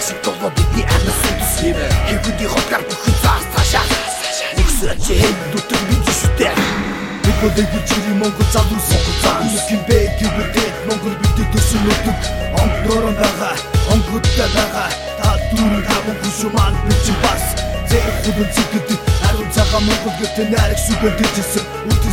шиг тоо бидний амьсан хэвэ хэвди хотгар бүхий цаашаа. Нүсрэ чи хэд дутэр бид зүтэй Бид бодог чири монгол залуу сонгоцаа Нүсгэн бэ гэвэдэд монгол бидний төсөн өгдөг Онгорон байгаа, онгодтой байгаа. Та дүрэн таван хүшман бид чи бас. Зэр хүдэн цэгдэд Ариун цагаан монгол гэтэн ариг сүгэн дэжсэн Үтэн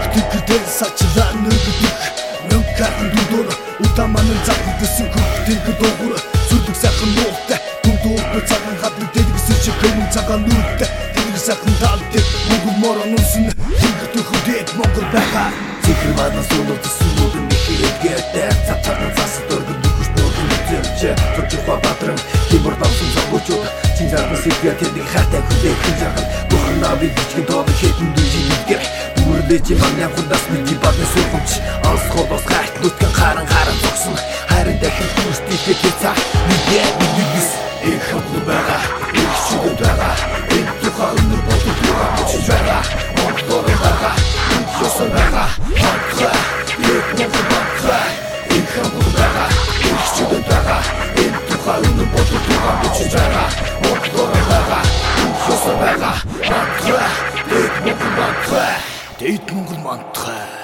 Бүгдэгдээ сачлаа нөгдөг Мөнгөхан дүндор Утаманын загтдсэн хөвгтийг дуугур Сүрдэг сайхан нуухтай Дүндуур цагаан хатны дэлгэсэн шиг хэмэн цагаан нүртэй Дэлгэр сайхан талдээ Монгол морон үнсэн Хингдэг хөдөөд Монгол байгаа Зихэр манас унууд сүрүүд нэхээдгээр Цацарнан засад өргөн дөхөж буудын үзэмчээ Цочхва бадрам Химбар давсан загуучууд Чинзарна сэтгэ тэдэг хатай хүлээх хин жаргал Бүхэн навиг бичгэн тообы хэтэн дүжин идгэр Дүрлэж маань явхандас мэдий бадны сургамж Алс холоос гайт нүтгэн харан харан зогсон Харин дахин хүрстийхээ тэцаа Нэгэ нэгс Их хамтлаг байгаа. Их чүгэн байгаа. Энэ тухай өнөр бодол байгаа. Бичиж байгаа. Монголоор байгаа. Үнд ёсон байгаа. Монголаа Дэд монгол монголаа